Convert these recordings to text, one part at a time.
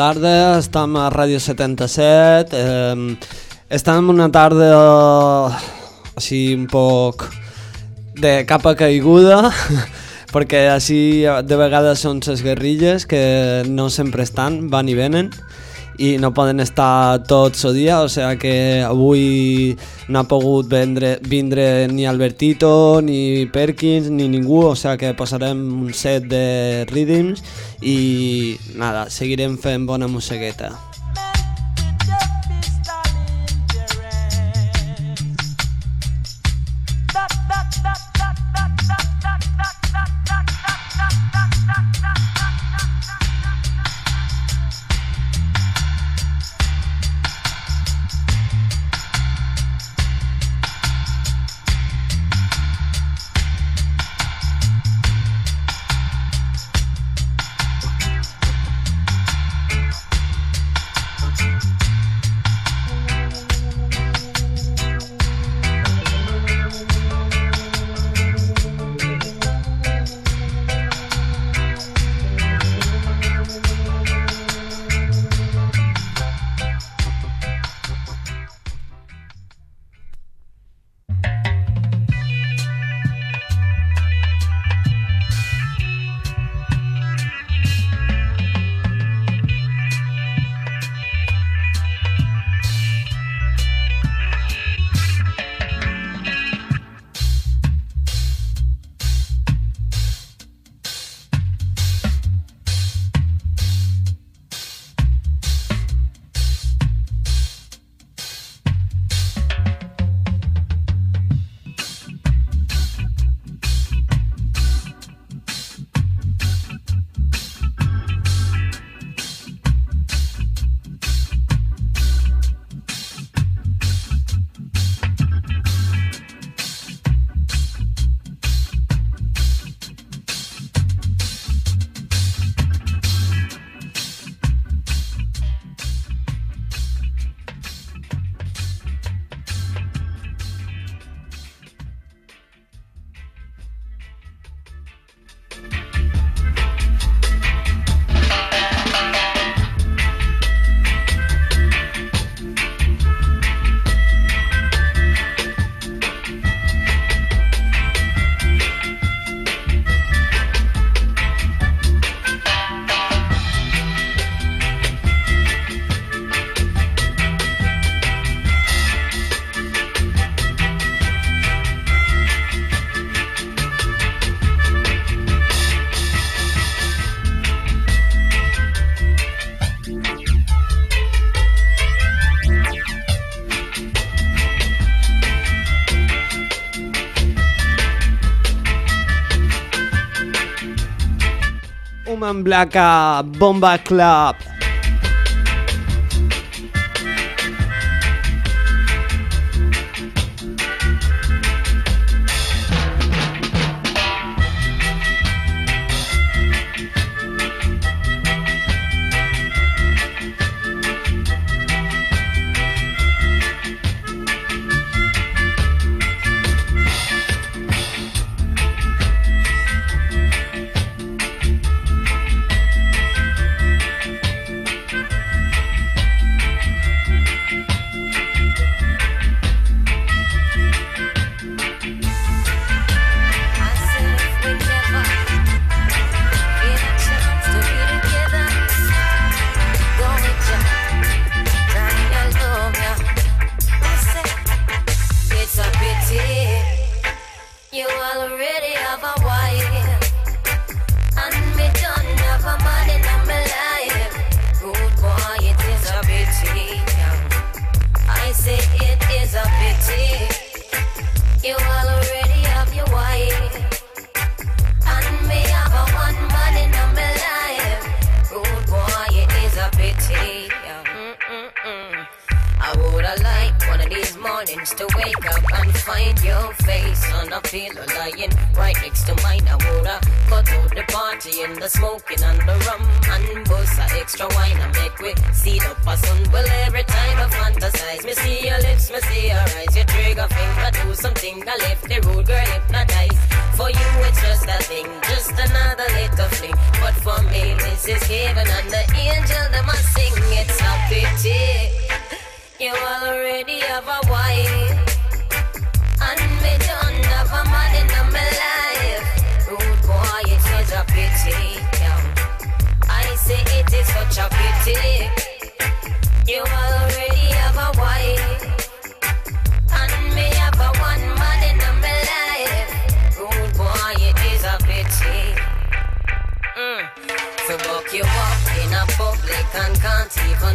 tarda, estem a Ràdio 77. Eh, estem una tarda eh, així un poc de capa caiguda, perquè així de vegades són les guerrilles que no sempre estan, van i venen i no poden estar tots el dia, o sigui que avui no ha pogut vendre, vindre ni Albertito, ni Perkins, ni ningú, o sigui que posarem un set de rhythms i nada, seguirem fent bona musiqueta. Blanca ah, Bomba Club.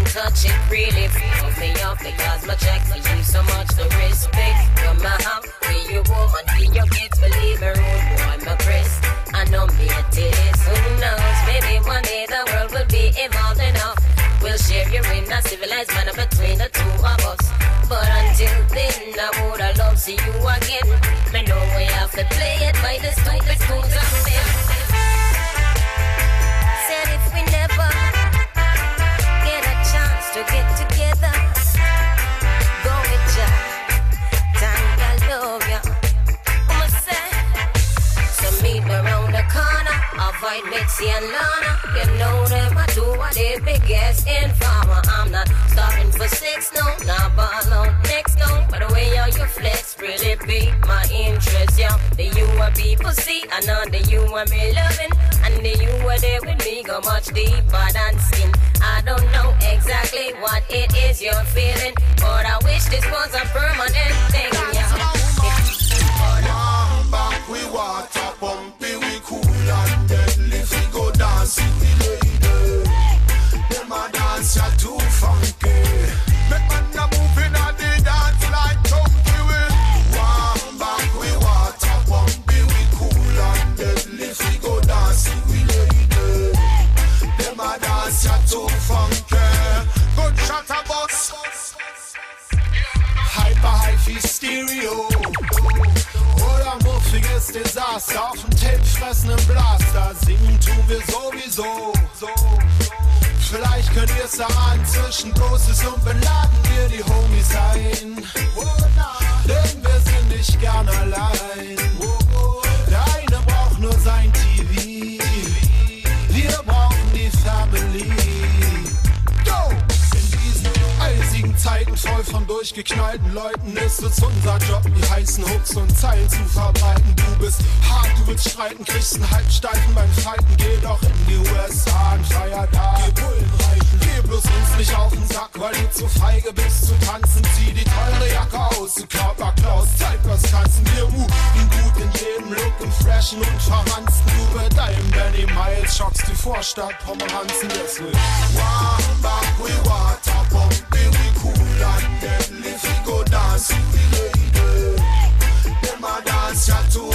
touch, it really frees me up because my check for you so much the respect. You're my hub, be your woman, be your kids, believe me, rude boy, my press. I know me a tease. Who knows? Maybe one day the world will be evolved enough. We'll share your in a civilized manner between the two of us. But until then, I would I love see you again. Me know we have to play it by the stupid fools I'm Lucy and Lana. You know them, I do what they be guessing for. I'm not stopping for six, no, not ball next, no. By the way, how you flex really beat my interest, yeah. The you are people see, I know that you are me loving, and the you are there with me go much deeper than skin. I don't know exactly what it is you're feeling, but I wish this was a permanent thing, yeah. If- we water. wie Stereo. Oder muffiges Desaster auf dem Tape fressenden Blaster. Singen tun wir sowieso. Vielleicht könnt ihr es erahnen, zwischen Dosis und beladen wir die Homies ein. Denn wir sind nicht gern allein. Leben voll von durchgeknallten Leuten. ist Es unser Job, die heißen Hooks und Zeilen zu verbreiten. Du bist hart, du willst streiten, kriegst einen halbsteifen beim Falten. Geh doch in die USA, ein feier da. Geh Bullen reichen, geh bloß uns nicht auf den Sack, weil du zu feige bist zu tanzen. Zieh die teure Jacke aus, du Körperklaus, zeig was kannst. Wir ruhen gut in jedem Look, im Freshen und verranzen. Du mit deinem Danny Miles schockst die Vorstadt Pomeranzen. Yes, we wah, wah, we wah, top of the London, if we go dance, with the lady. Them a dance, chat too.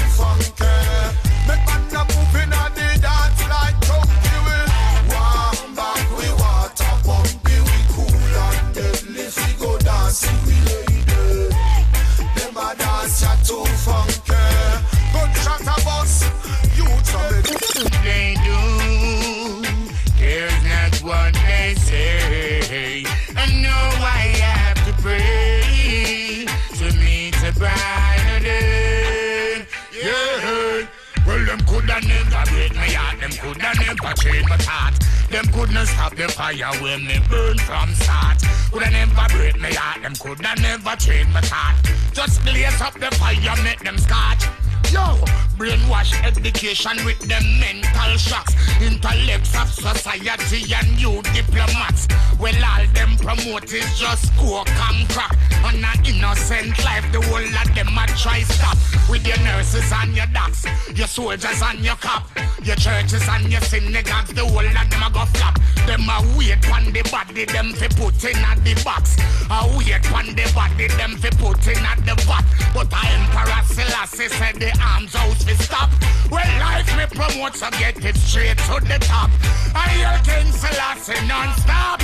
Coulda never break me heart. Them coulda never change my thought. Them couldn't stop the fire when me burn from start. Coulda never break me heart. Them coulda never change my thought. Just blaze up the fire, make them scotch. Yo, brainwash education with them mental shocks. Intellects of society and new diplomats. Well, all them promote is just coke and crack. On an innocent life, the whole of them a try stop. With your nurses and your docs, your soldiers and your cop, your churches and your synagogues, the whole of them a go flop. Them a wait on the body, them fi put in at the box. A wait on the body, them fi put in at the vat. But a Emperor Selassie said the arms out fi stop. Well, life me promote so get it straight to the top. I hear King Selassie non-stop.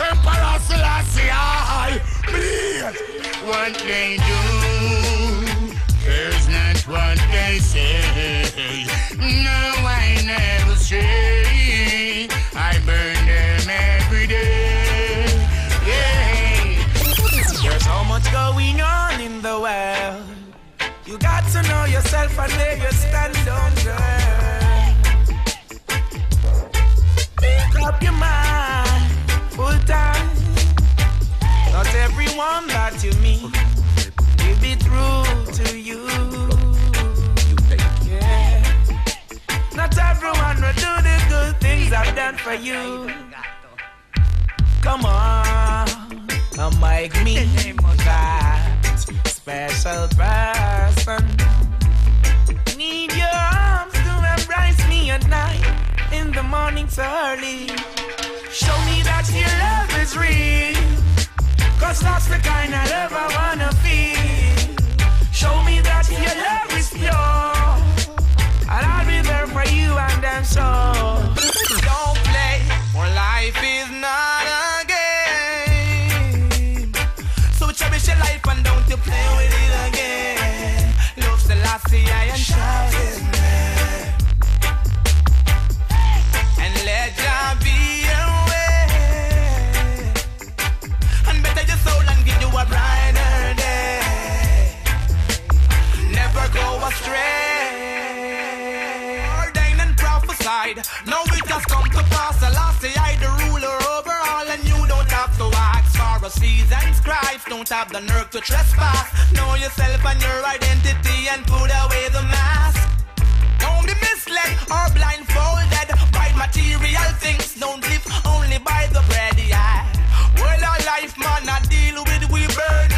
Emperor Selassie, I bleed. What they do, there's not what they say. No, I never stray. I burn them every day. Yeah. There's so much going on in the world. Yourself and where you stand on, girl. Make up your mind, full time. Not everyone that you meet will be true to you. Yeah. Not everyone will do the good things I've done for you. Come on, come make me that special person. The morning so early. Show me that your love is real, cause that's the kind of love I wanna feel. Show me that your love is pure, and I'll be there for you and I'm sure. Don't play, for life is not a game. So cherish your life and don't you play with it again. Love Selassie, I am shouting. Astray. Ordained and prophesied. Now it has come to pass. Selassie, I the ruler over all, and you don't have to ask for a season's scribes. Don't have the nerve to trespass. Know yourself and your identity and put away the mask. Don't be misled or blindfolded by material things. Don't live only by the bread, yeah. Well, our life, man, I deal with we burn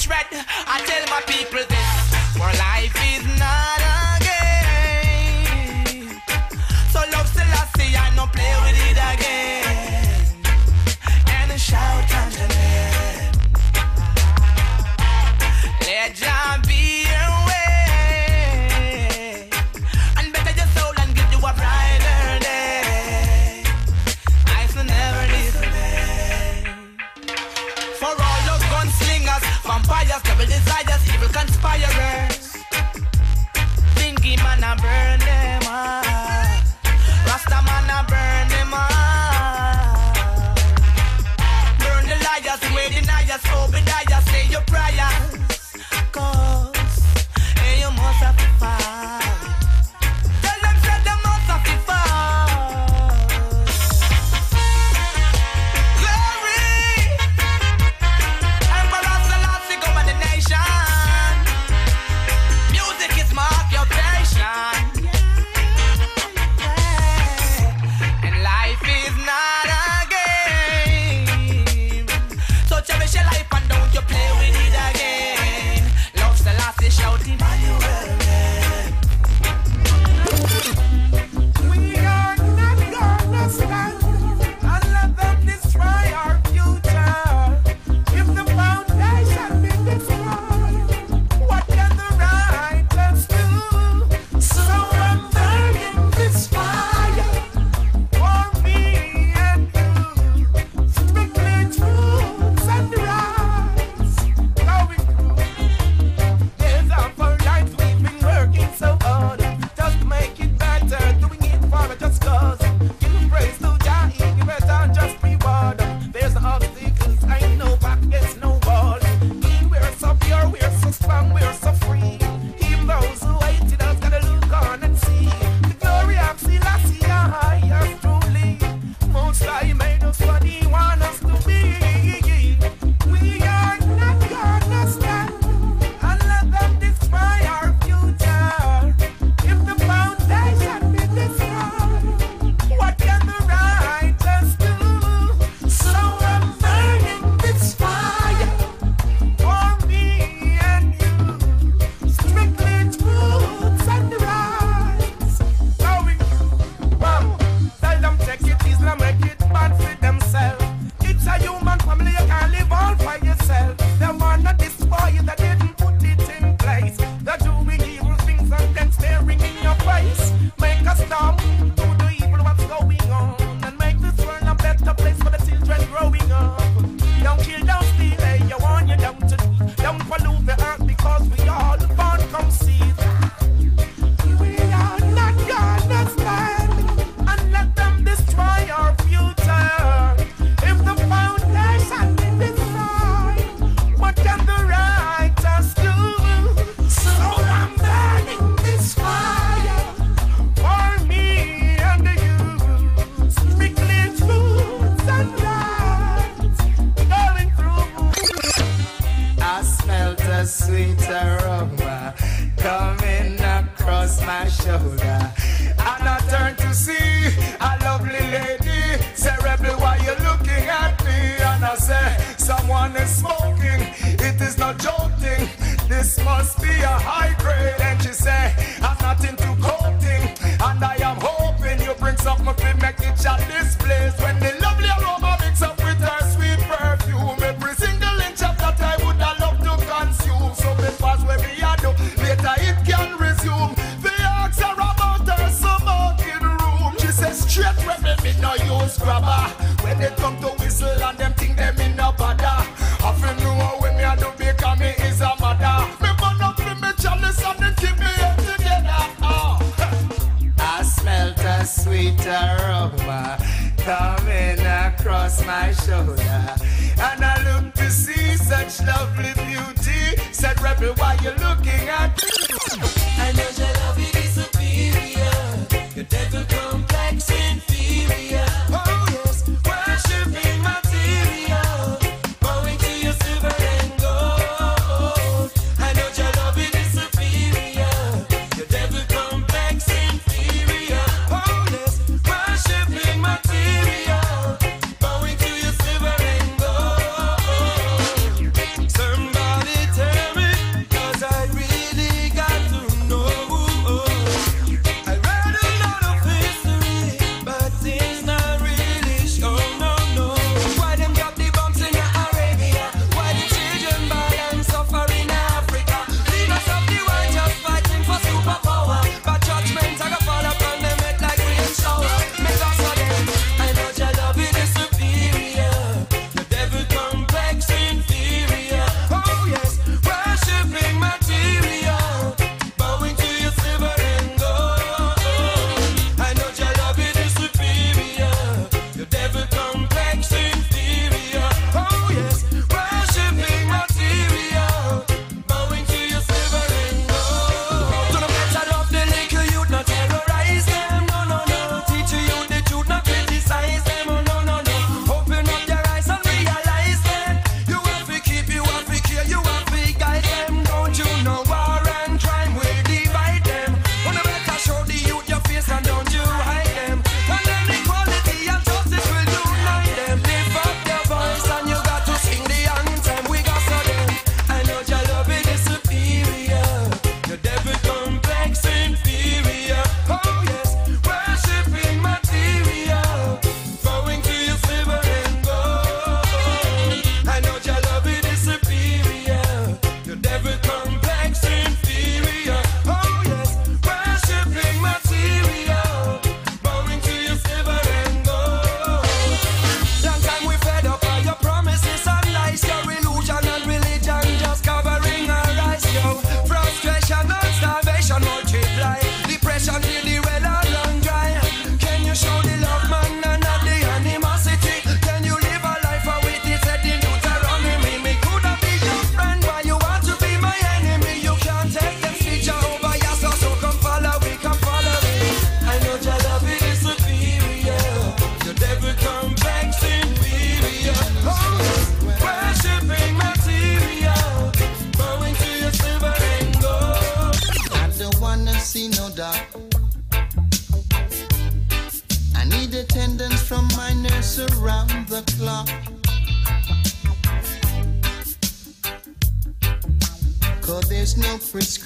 hatred. I tell my people this: for life is not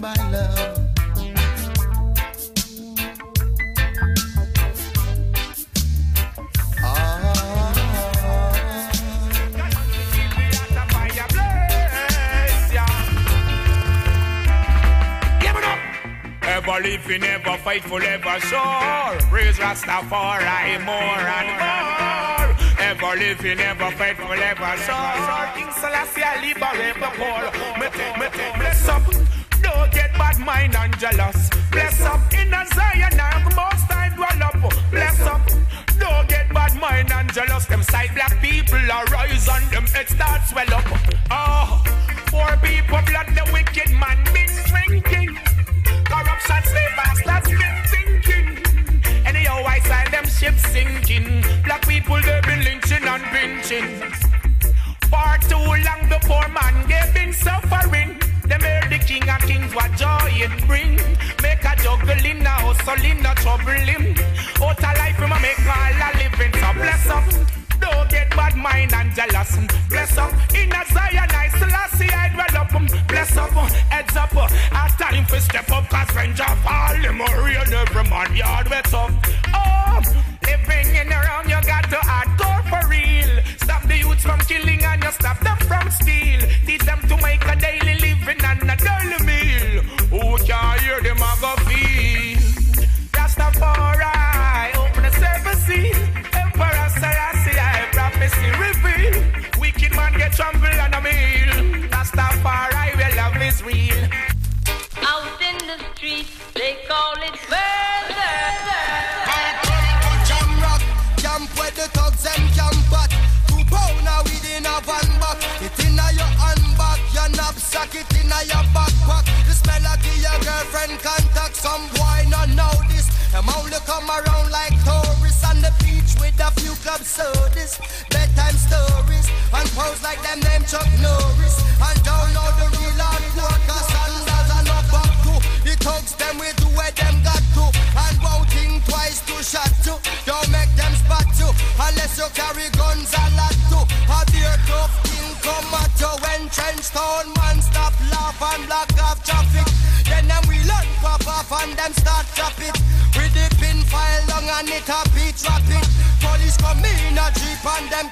my love. Never live, we never fight, forever sure. Praise Rastafari more and more. Ever live, we never fight, forever sure. King Selassie, I liberate the poor. Bless up. Bad mind and jealous. Bless up in a Zion, I'm most I dwell up. Bless up. Don't get bad mind and jealous. Them side black people are rise and them head start swell up. Oh, poor people blood the wicked man been drinking. Corruption slave bastards been thinking. Anyhow, I saw them ships sinking. Black people they been lynching and pinching. For too long the poor man they been suffering. Them hear the king of kings what joy it bring. Make a juggle in a hustle in a trouble him. Out a life him a make all a living. So bless up. Don't get bad mind and jealous. Bless up. In a Zion I Selassie I dwell up. Bless up. Heads up. A time for step up cause ranger fall. Him a rain every man yard wet up. Oh, living in around you got to hardcore for real. Stop the youths from killing and you stop them from steal. Teach them to make a daily Chuck Norris. And don't the real hardcore, cause sandals are not back to. The thugs them we do where them got to, and won't twice to shot to. Don't make them spot you, unless you carry guns a lot to. A dear tough king come at you when trench town man stop laugh and block off traffic. Then them we learn pop off and them start chop it. With the pin file long and it a beat rapid. Police come in a jeep and them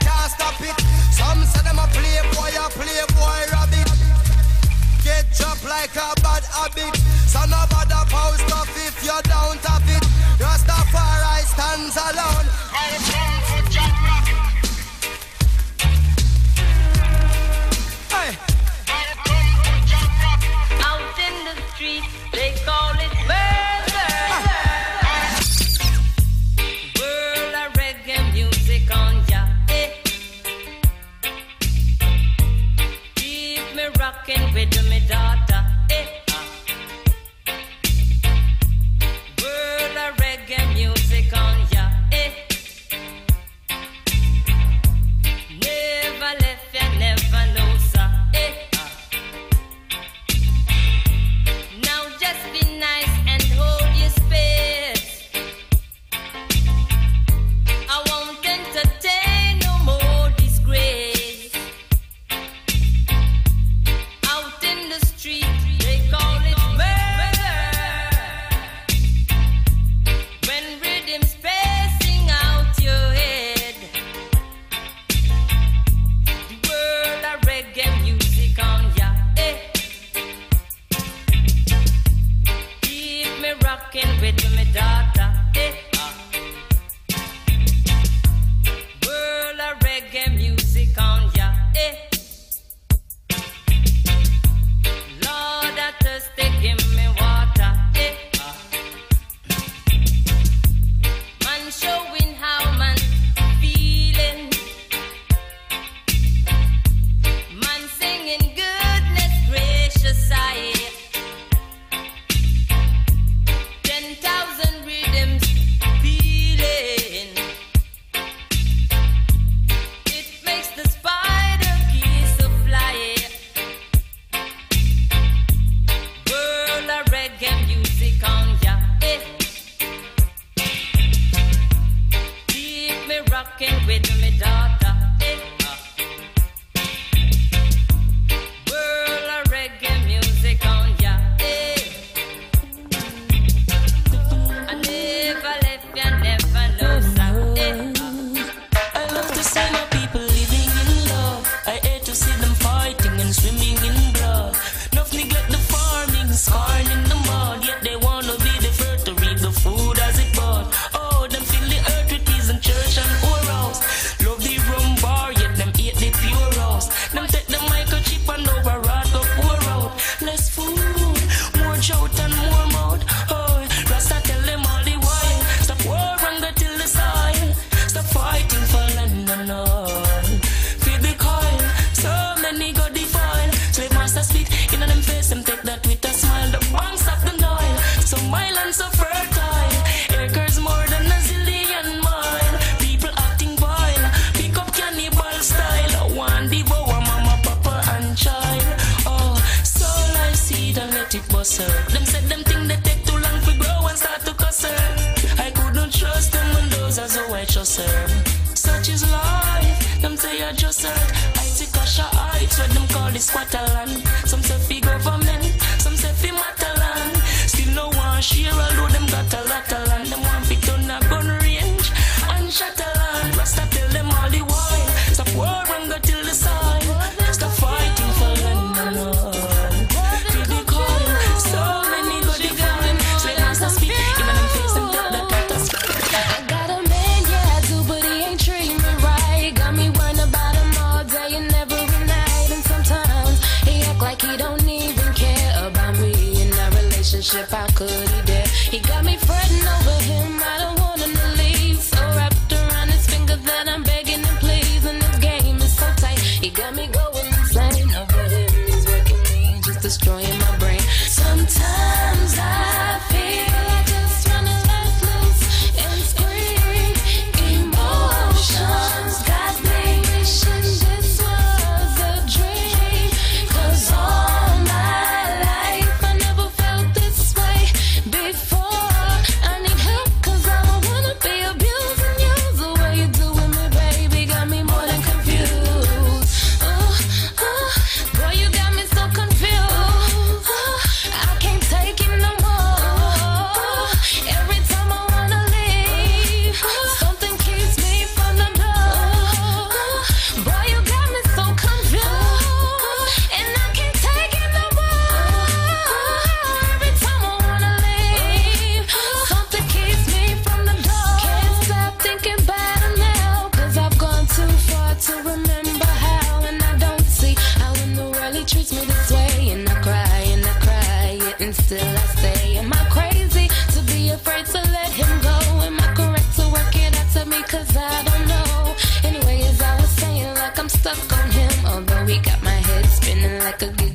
like I'm stuck on him. No, got my head spinning like a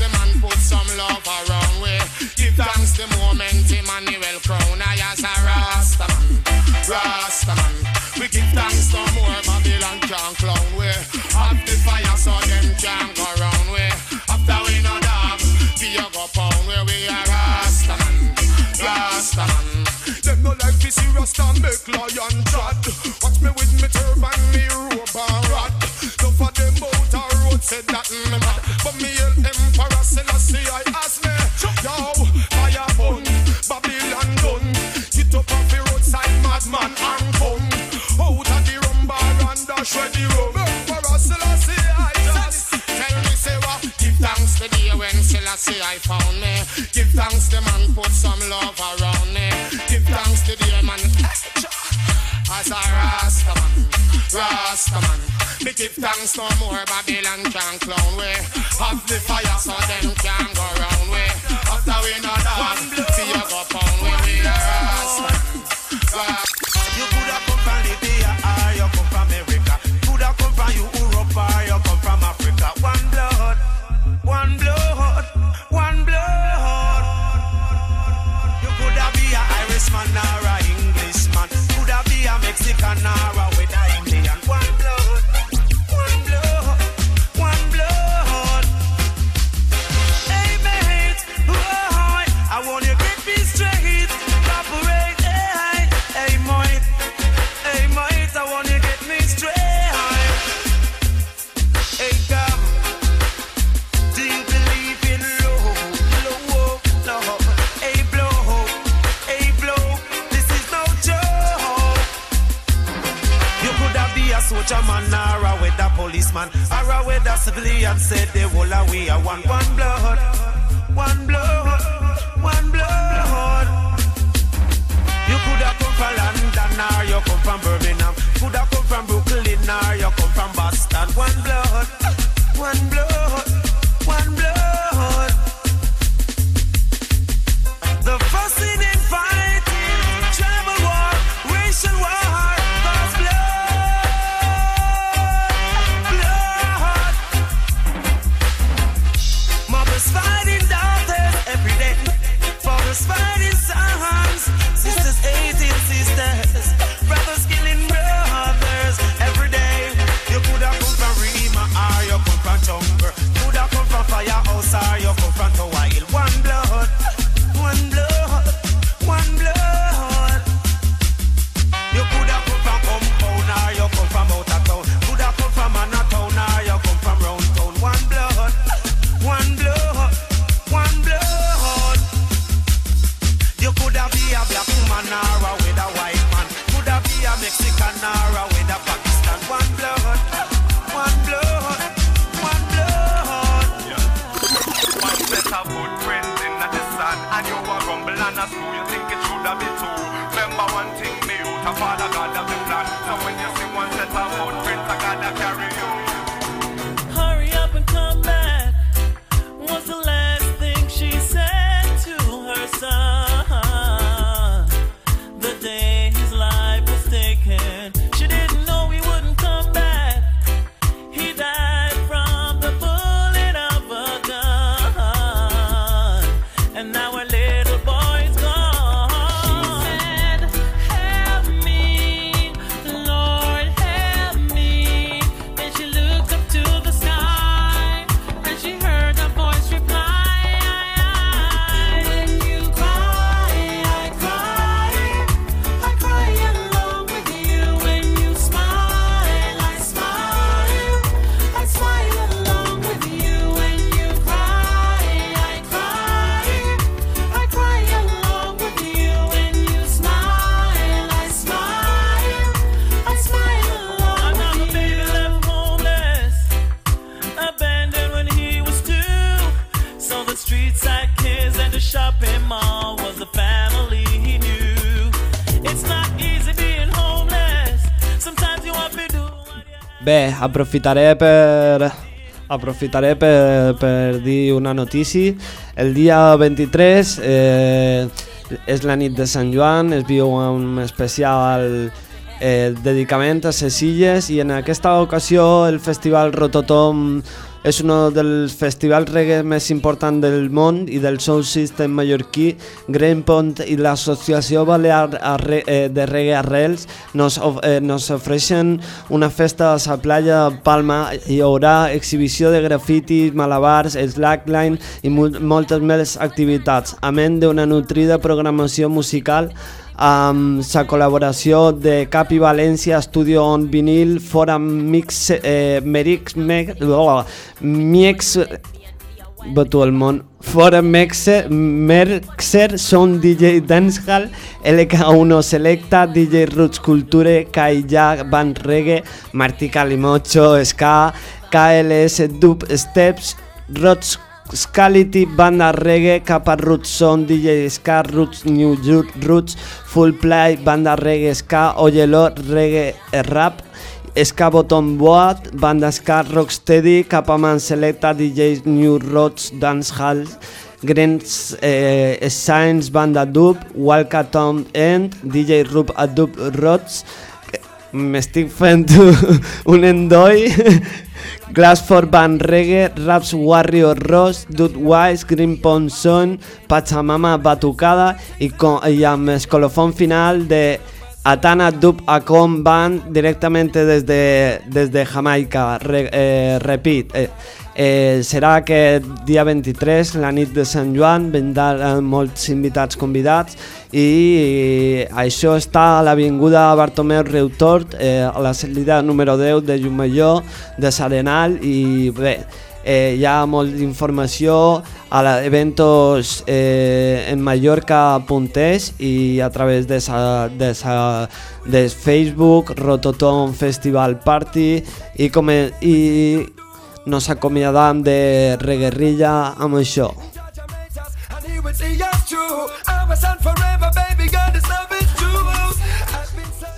the man put some love around we. Give thanks the moment Emmanuel crown I as a Rastaman, Rastaman. We give thanks no more Babylon can't clown we. Up the fire so them can't go round we. After we no dog, we a go pound we. We a Rastaman, Rastaman. Them no like is serious and make lion trot. Watch me with me turban, me robe and rod. Don't for them out road said that mm, But me see I ask me, fire on, Babylon done. Up off the roadside, madman and. Out of the and dash where the. For Selassie, I just tell me, say? Give thanks the when Selassie I found me. Give thanks the man put some love around me. Give thanks the man. As a Rastaman. Me give thanks no more, Babylon can't clown way. Have the fire so them can go round way. After we know that, aprofitaré per... Aprofitaré per, per dir una notícia. El dia 23 eh, és la nit de Sant Joan, es viu un especial eh, dedicament a Cecilles i en aquesta ocasió el Festival Rototom és un dels festivals reggae més importants del món i del Soul System mallorquí, Greenpont i l'Associació Balear eh, de Reggae Arrels nos, of- eh, nos ofereixen una festa a la playa de Palma. Hi haurà exhibició de grafitis, malabars, slackline i mol- moltes més activitats, a més d'una nutrida programació musical amb la col·laboració de Capi València, Studio on Vinil, Fora Mix, eh, Merix, Me, oh, Mix, Batu el món, Fora Mexer, Merxer, Sound DJ Dancehall, LK1 Selecta, DJ Roots Culture, Kaija, Band Reggae, Martí Calimocho, Ska, KLS Dub Steps, Roots Scality, Banda Reggae, Kappa Roots Sound, DJ Ska, Roots New Youth, Roots, Full Play, Banda Reggae Ska, Oyelo, Reggae eh, Rap, Ska Bottom Boat, Banda Ska, Rocksteady, Capaman Selecta, DJs New Roads, Dancehall, Grants eh, Science, Banda Dub, Walka Tom End, DJ Rub a Dub Rods, m'estic fent un endoi Glassford Band Reggae, Raps Warrior Ross, Dude Wise, Green Pond Son, Pachamama Batucada i, con, i amb el colofón final de Atana Dub Acom Band directamente desde, desde Jamaica. Eh, repeat, eh, eh, serà aquest dia 23, la nit de Sant Joan, vendran molts invitats convidats i això està a l'Avinguda Bartomeu Reutort, eh, a la salida número 10 de Llumalló, de Sarenal i bé, eh, hi ha molta informació a la- eventos eh, en Mallorca.es i a través de, sa, de, sa, de Facebook, Rototom Festival Party i, com, i Nos acomiadam de reguerrilla amb això.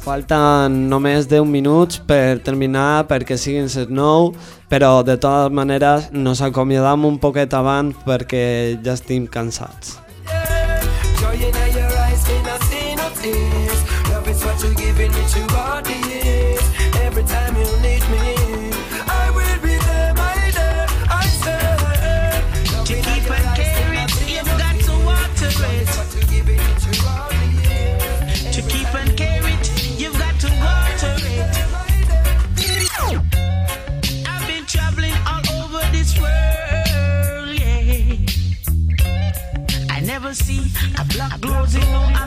Falten només 10 minuts per terminar perquè siguin set nou, però de totes maneres nos acomiadam un poquet abans perquè ja estem cansats. Yeah, black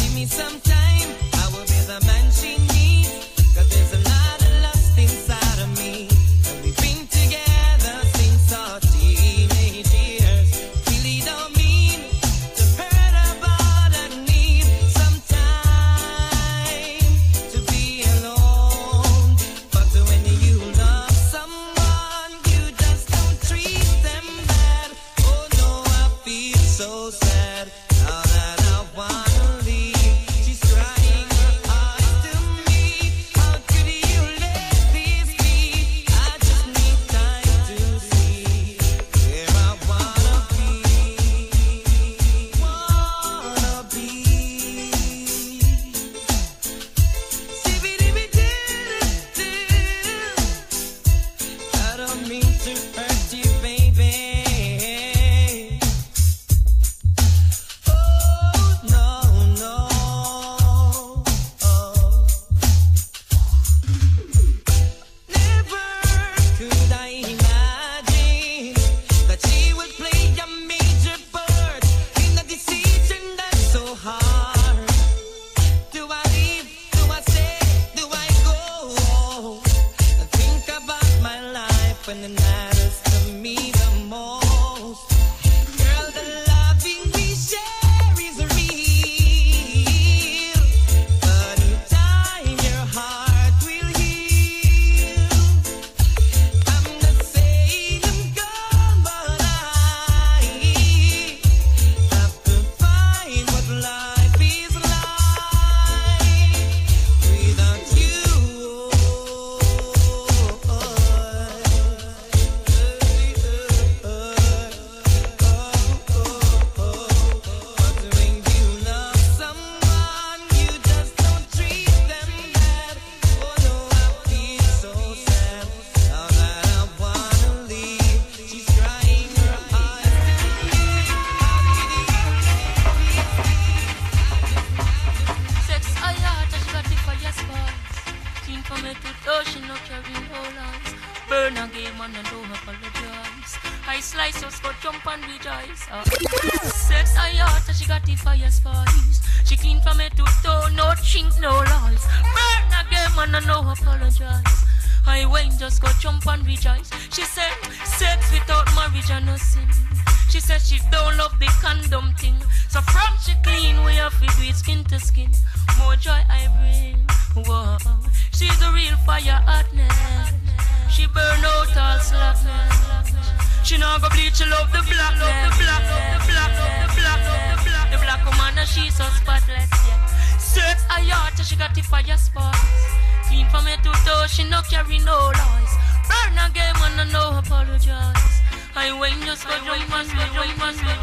Give me some time, I will be the man she needs. husband, wife, husband.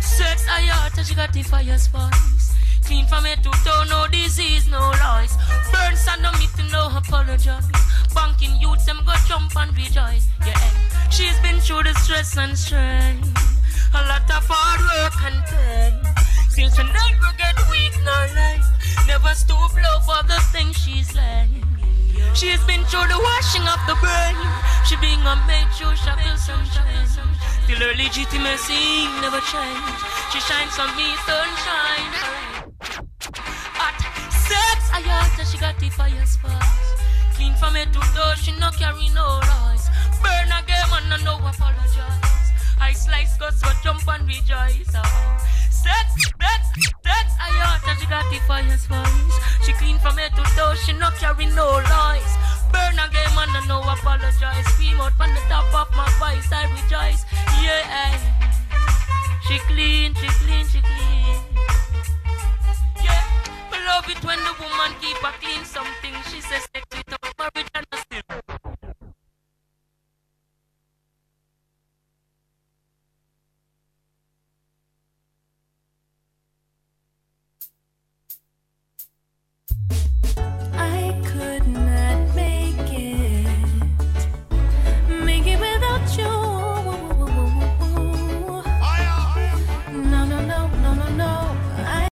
Sex I heart and she got the fire spice. Clean from head to toe, no disease, no lies. Burns and no me to no apologize. Banking youth, them go jump and rejoice. Yeah, eh. she's been through the stress and strain. A lot of hard work and pain. Still she never get weak nor lame. Never stoop low for the things she's laying. She's been through the washing of the brain. She being a maid, she feels some shame. Feel her legitimacy never change. She shines on me, sunshine. Hot sex, I asked her, she got the fire sparks. Clean from head to toe, she no carry no lies. Burn again, man, I no apologize. I slice guts, but jump and rejoice. Oh. Sex, sex, sex, I asked her, she got the fire sparks. She clean from head to toe, she no carry no lies burn again, man, I no apologize. Scream out on the top of my voice, I rejoice. Yeah, eh. she clean, she clean, she clean. Yeah, I love it when the woman keep a clean something. She says, sex without marriage and a sin. I could never.